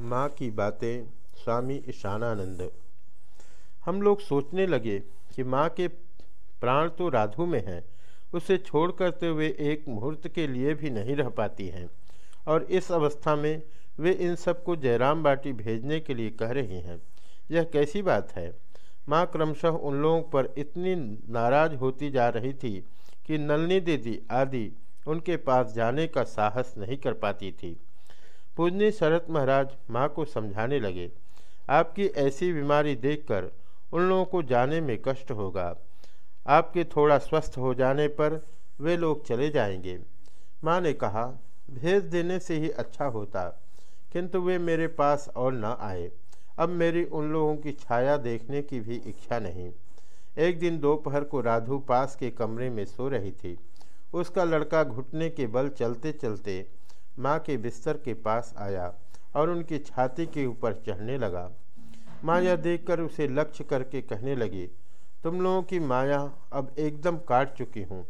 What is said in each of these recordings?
माँ की बातें, स्वामी ईशानानंद। हम लोग सोचने लगे कि माँ के प्राण तो राधु में हैं, उसे छोड़ करते हुए एक मुहूर्त के लिए भी नहीं रह पाती हैं। और इस अवस्था में वे इन सबको जयराम बाटी भेजने के लिए कह रही हैं। यह कैसी बात है? माँ क्रमशः उन लोगों पर इतनी नाराज़ होती जा रही थी कि नलनी दीदी आदि उनके पास जाने का साहस नहीं कर पाती थी। पूजनी शरत महाराज माँ को समझाने लगे। आपकी ऐसी बीमारी देखकर उन लोगों को जाने में कष्ट होगा। आपके थोड़ा स्वस्थ हो जाने पर वे लोग चले जाएँगे। माँ ने कहा, भेज देने से ही अच्छा होता, किंतु वे मेरे पास और न आए। अब मेरी उन लोगों की छाया देखने की भी इच्छा नहीं। एक दिन दोपहर को राधु पास के कमरे में सो रही थी। उसका लड़का घुटने के बल चलते चलते माँ के बिस्तर के पास आया और उनकी छाती के ऊपर चढ़ने लगा। माँ यह देखकर उसे लक्ष्य करके कहने लगी, तुम लोगों की माया अब एकदम काट चुकी हूँ।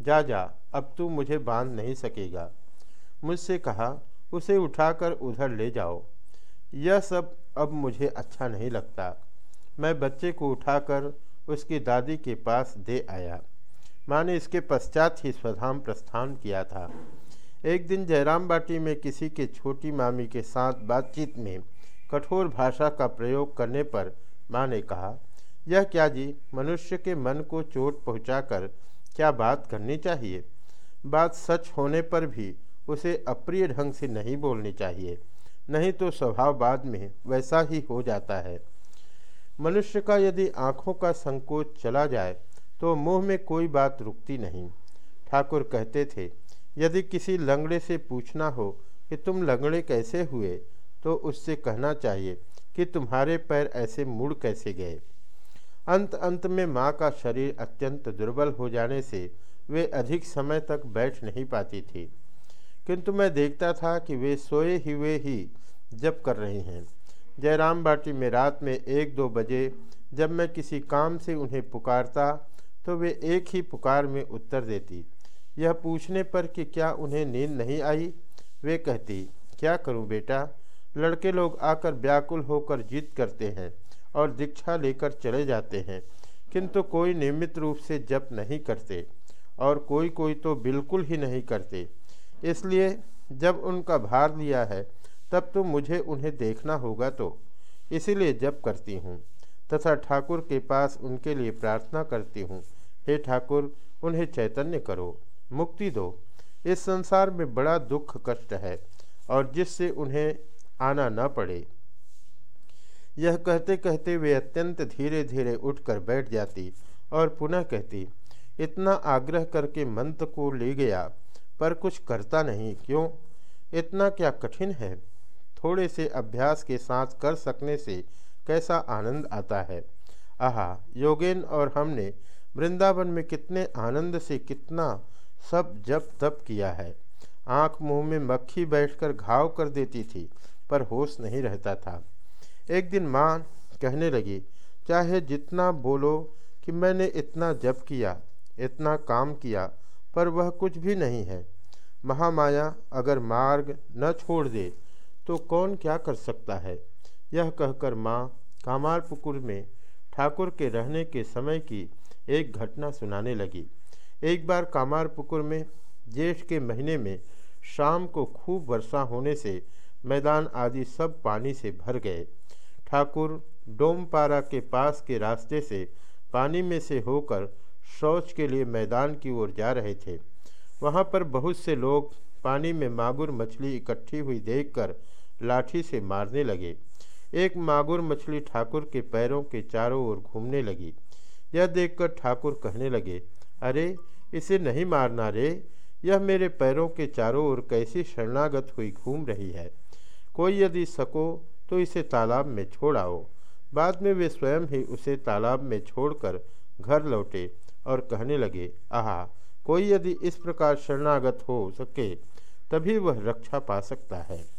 जा जा, अब तू मुझे बाँध नहीं सकेगा। मुझसे कहा, उसे उठाकर उधर ले जाओ। यह सब अब मुझे अच्छा नहीं लगता। मैं बच्चे को उठाकर उसकी दादी के पास दे आया। माँ ने इसके पश्चात ही स्वधाम प्रस्थान किया था। एक दिन जयराम बाटी में किसी के छोटी मामी के साथ बातचीत में कठोर भाषा का प्रयोग करने पर माँ ने कहा, यह क्या जी, मनुष्य के मन को चोट पहुँचाकर क्या बात करनी चाहिए? बात सच होने पर भी उसे अप्रिय ढंग से नहीं बोलनी चाहिए, नहीं तो स्वभाव बाद में वैसा ही हो जाता है। मनुष्य का यदि आँखों का संकोच चला जाए तो मुँह में कोई बात रुकती नहीं। ठाकुर कहते थे यदि किसी लंगड़े से पूछना हो कि तुम लंगड़े कैसे हुए तो उससे कहना चाहिए कि तुम्हारे पैर ऐसे मुड़ कैसे गए। अंत अंत में माँ का शरीर अत्यंत दुर्बल हो जाने से वे अधिक समय तक बैठ नहीं पाती थी। किंतु मैं देखता था कि वे सोए ही हुए ही जब कर रही हैं। जयराम बाटी में रात में एक दो बजे जब मैं किसी काम से उन्हें पुकारता तो वे एक ही पुकार में उत्तर देती। यह पूछने पर कि क्या उन्हें नींद नहीं आई? वे कहती, क्या करूँ बेटा? लड़के लोग आकर व्याकुल होकर जीत करते हैं और दीक्षा लेकर चले जाते हैं, किंतु कोई नियमित रूप से जप नहीं करते और कोई कोई तो बिल्कुल ही नहीं करते। इसलिए जब उनका भार लिया है, तब तो मुझे उन्हें देखना होगा तो। इसीलिए जप करती हूँ तथा ठाकुर के पास उनके लिए प्रार्थना करती हूँ। हे ठाकुर, उन्हें चैतन्य करो। मुक्ति दो। इस संसार में बड़ा दुख, कष्ट है और जिससे उन्हें आना न पड़े। यह कहते कहते वे अत्यंत धीरे धीरे उठकर बैठ जाती और पुनः कहती, इतना आग्रह करके मंत्र को ले गया, पर कुछ करता नहीं। क्यों? इतना क्या कठिन है? थोड़े से अभ्यास के साथ कर सकने से कैसा आनंद आता है? आहा, योगेन और हमने वृंदावन में कितने आनंद से कितना सब जप तप किया है। आँख मुँह में मक्खी बैठकर घाव कर देती थी, पर होश नहीं रहता था। एक दिन माँ कहने लगी, चाहे जितना बोलो कि मैंने इतना जप किया, इतना काम किया, पर वह कुछ भी नहीं है। महामाया अगर मार्ग न छोड़ दे तो कौन क्या कर सकता है? यह कहकर माँ कामारपुकुर में ठाकुर के रहने के समय की एक घटना सुनाने लगी। एक बार कामारपुकुर में, जेठ के महीने में शाम को खूब वर्षा होने से मैदान आदि सब पानी से भर गए। ठाकुर डोमपारा के पास के रास्ते से पानी में से होकर शौच के लिए मैदान की ओर जा रहे थे। वहाँ पर बहुत से लोग पानी में मागुर मछली इकट्ठी हुई देखकर लाठी से मारने लगे। एक मागुर मछली ठाकुर के पैरों के चारों ओर घूमने लगी। यह देखकर ठाकुर कहने लगे अरे, इसे नहीं मारना रे। यह मेरे पैरों के चारों ओर कैसी शरणागत हुई घूम रही है। कोई यदि सको तो इसे तालाब में छोड़ आओ। बाद में वे स्वयं ही उसे तालाब में छोड़कर घर लौटे और कहने लगे, आहा, कोई यदि इस प्रकार शरणागत हो सके, तभी वह रक्षा पा सकता है।